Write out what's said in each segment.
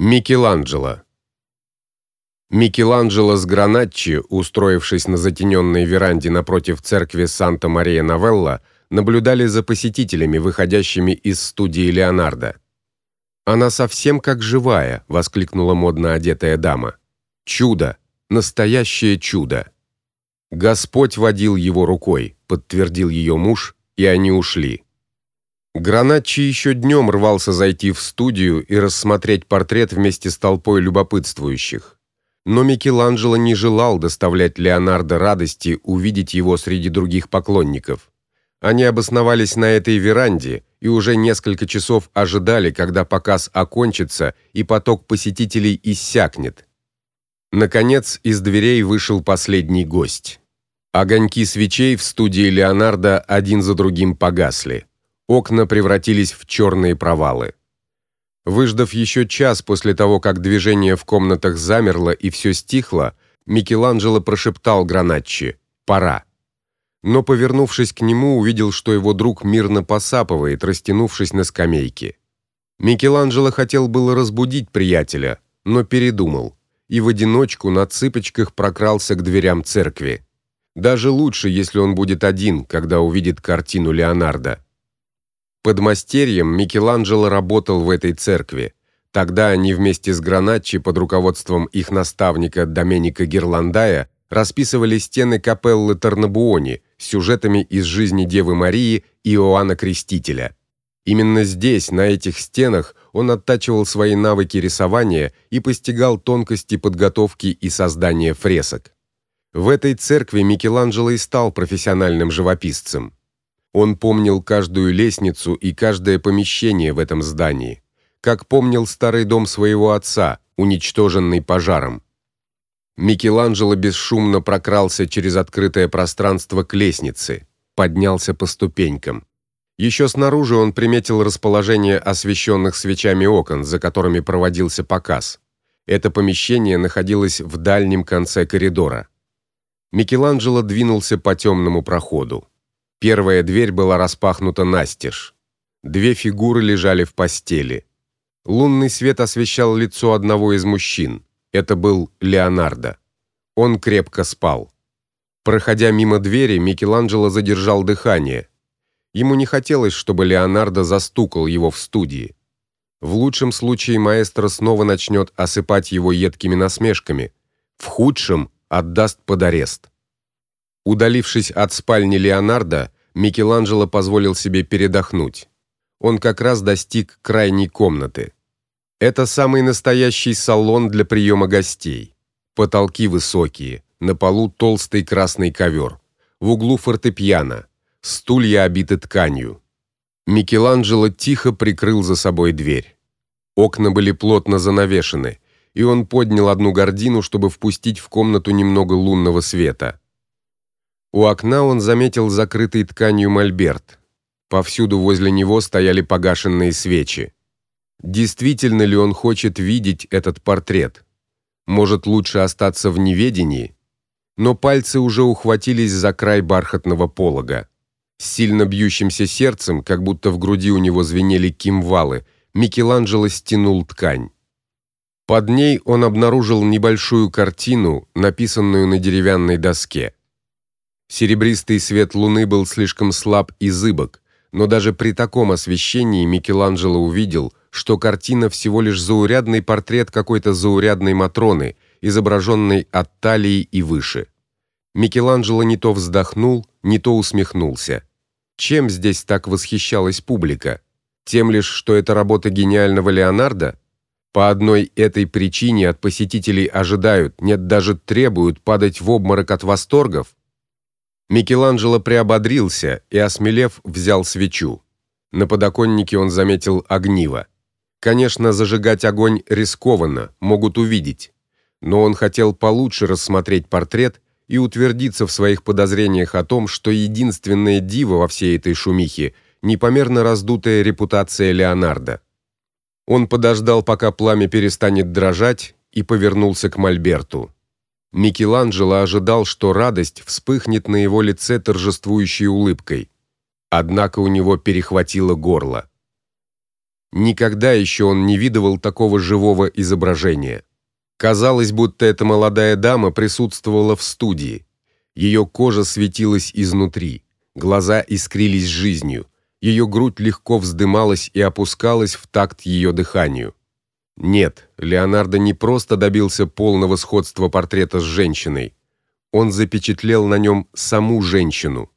Микеланджело. Микеланджело с Граначчи, устроившись на затененной веранде напротив церкви Санта-Мария-Новелла, наблюдали за посетителями, выходящими из студии Леонардо. Она совсем как живая, воскликнула модно одетая дама. Чудо, настоящее чудо. Господь водил его рукой, подтвердил ее муж, и они ушли. Граначчи еще днем рвался зайти в студию и рассмотреть портрет вместе с толпой любопытствующих. Но Микеланджело не желал доставлять Леонардо радости увидеть его среди других поклонников. Они обосновались на этой веранде и уже несколько часов ожидали, когда показ окончится и поток посетителей иссякнет. Наконец, из дверей вышел последний гость. Огоньки свечей в студии Леонардо один за другим погасли. Окна превратились в черные провалы. Выждав еще час после того, как движение в комнатах замерло и все стихло, Микеланджело прошептал Граначчи: "Пора". Но повернувшись к нему, увидел, что его друг мирно посапывает, растянувшись на скамейке. Микеланджело хотел было разбудить приятеля, но передумал и в одиночку на цыпочках прокрался к дверям церкви. Даже лучше, если он будет один, когда увидит картину Леонардо. Подмастерьем Микеланджело работал в этой церкви. Тогда они вместе с Граначчи под руководством их наставника Доменика Герландая расписывали стены капеллы Тарнабуони с сюжетами из жизни Девы Марии и Иоанна Крестителя. Именно здесь, на этих стенах, он оттачивал свои навыки рисования и постигал тонкости подготовки и создания фресок. В этой церкви Микеланджело и стал профессиональным живописцем. Он помнил каждую лестницу и каждое помещение в этом здании, как помнил старый дом своего отца, уничтоженный пожаром. Микеланджело бесшумно прокрался через открытое пространство к лестнице, поднялся по ступенькам. Еще снаружи он приметил расположение освещенных свечами окон, за которыми проводился показ. Это помещение находилось в дальнем конце коридора. Микеланджело двинулся по темному проходу. Первая дверь была распахнута настежь. Две фигуры лежали в постели. Лунный свет освещал лицо одного из мужчин. Это был Леонардо. Он крепко спал. Проходя мимо двери, Микеланджело задержал дыхание. Ему не хотелось, чтобы Леонардо застукал его в студии. В лучшем случае маэстро снова начнет осыпать его едкими насмешками, в худшем отдаст под арест. Удалившись от спальни Леонардо, Микеланджело позволил себе передохнуть. Он как раз достиг крайней комнаты. Это самый настоящий салон для приема гостей. Потолки высокие, на полу толстый красный ковер, в углу фортепиано, стулья обиты тканью. Микеланджело тихо прикрыл за собой дверь. Окна были плотно занавешены, и он поднял одну гардину, чтобы впустить в комнату немного лунного света. У окна он заметил закрытый тканью мольберт. Повсюду возле него стояли погашенные свечи. Действительно ли он хочет видеть этот портрет? Может, лучше остаться в неведении? Но пальцы уже ухватились за край бархатного полога. С сильно бьющимся сердцем, как будто в груди у него звенели кимвалы, Микеланджело стянул ткань. Под ней он обнаружил небольшую картину, написанную на деревянной доске. Серебристый свет луны был слишком слаб и зыбок, но даже при таком освещении Микеланджело увидел, что картина всего лишь заурядный портрет какой-то заурядной матроны, изображенной от талии и выше. Микеланджело не то вздохнул, не то усмехнулся. Чем здесь так восхищалась публика? Тем лишь, что это работа гениального Леонардо? По одной этой причине от посетителей ожидают, нет даже требуют падать в обморок от восторгов. Микеланджело приободрился и, осмелев, взял свечу. На подоконнике он заметил огниво. Конечно, зажигать огонь рискованно, могут увидеть. Но он хотел получше рассмотреть портрет и утвердиться в своих подозрениях о том, что единственное диво во всей этой шумихе непомерно раздутая репутация Леонардо. Он подождал, пока пламя перестанет дрожать, и повернулся к мольберту. Микеланджело ожидал, что радость вспыхнет на его лице торжествующей улыбкой. Однако у него перехватило горло. Никогда еще он не видывал такого живого изображения. Казалось, будто эта молодая дама присутствовала в студии. Ее кожа светилась изнутри, глаза искрились жизнью, ее грудь легко вздымалась и опускалась в такт ее дыханию. Нет, Леонардо не просто добился полного сходства портрета с женщиной. Он запечатлел на нем саму женщину.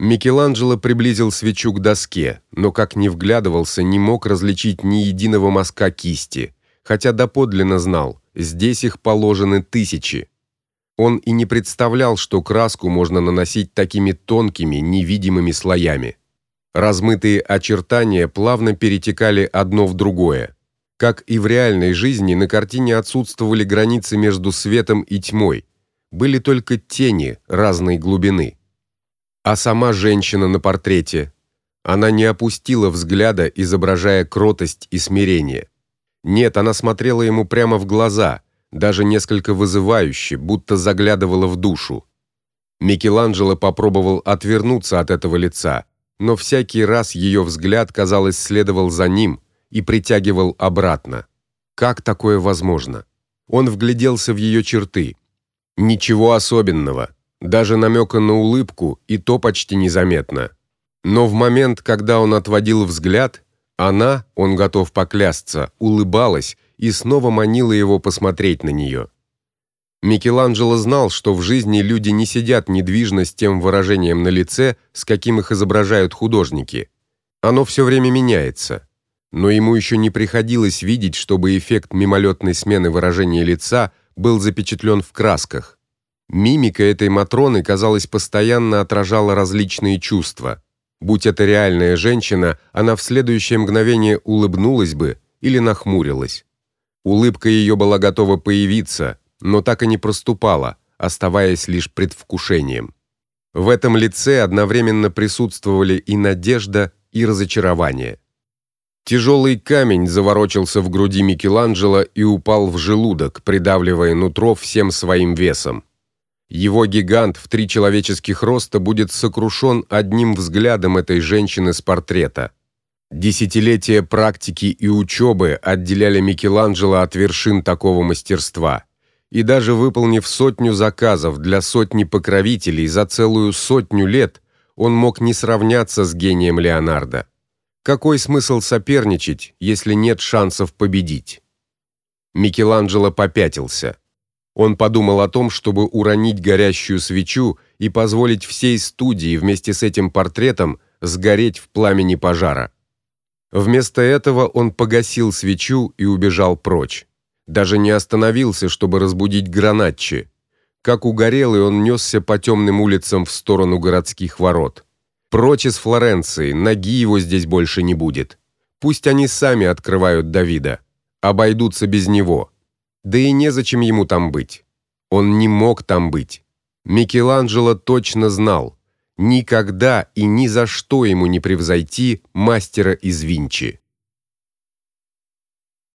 Микеланджело приблизил свечу к доске, но как ни вглядывался, не мог различить ни единого мазка кисти, хотя доподлинно знал, здесь их положены тысячи. Он и не представлял, что краску можно наносить такими тонкими, невидимыми слоями. Размытые очертания плавно перетекали одно в другое. Как и в реальной жизни, на картине отсутствовали границы между светом и тьмой. Были только тени разной глубины. А сама женщина на портрете, она не опустила взгляда, изображая кротость и смирение. Нет, она смотрела ему прямо в глаза, даже несколько вызывающе, будто заглядывала в душу. Микеланджело попробовал отвернуться от этого лица, но всякий раз ее взгляд, казалось, следовал за ним и притягивал обратно. Как такое возможно? Он вгляделся в ее черты. Ничего особенного даже намека на улыбку и то почти незаметно. Но в момент, когда он отводил взгляд, она, он готов поклясться, улыбалась и снова манила его посмотреть на нее. Микеланджело знал, что в жизни люди не сидят недвижно с тем выражением на лице, с каким их изображают художники. Оно все время меняется. Но ему еще не приходилось видеть, чтобы эффект мимолетной смены выражения лица был запечатлен в красках. Мимика этой матроны, казалось, постоянно отражала различные чувства. Будь это реальная женщина, она в следующее мгновение улыбнулась бы или нахмурилась. Улыбка ее была готова появиться, но так и не проступала, оставаясь лишь предвкушением. В этом лице одновременно присутствовали и надежда, и разочарование. Тяжелый камень заворочился в груди Микеланджело и упал в желудок, придавливая нутро всем своим весом. Его гигант в три человеческих роста будет сокрушен одним взглядом этой женщины с портрета. Десятилетия практики и учебы отделяли Микеланджело от вершин такого мастерства. И даже выполнив сотню заказов для сотни покровителей за целую сотню лет, он мог не сравняться с гением Леонардо. Какой смысл соперничать, если нет шансов победить? Микеланджело попятился. Он подумал о том, чтобы уронить горящую свечу и позволить всей студии вместе с этим портретом сгореть в пламени пожара. Вместо этого он погасил свечу и убежал прочь. Даже не остановился, чтобы разбудить Гранатчи. Как угорелый, он несся по темным улицам в сторону городских ворот. Прочь из Флоренции, ноги его здесь больше не будет. Пусть они сами открывают Давида. Обойдутся без него. Да и незачем ему там быть. Он не мог там быть. Микеланджело точно знал, никогда и ни за что ему не превзойти мастера из Винчи.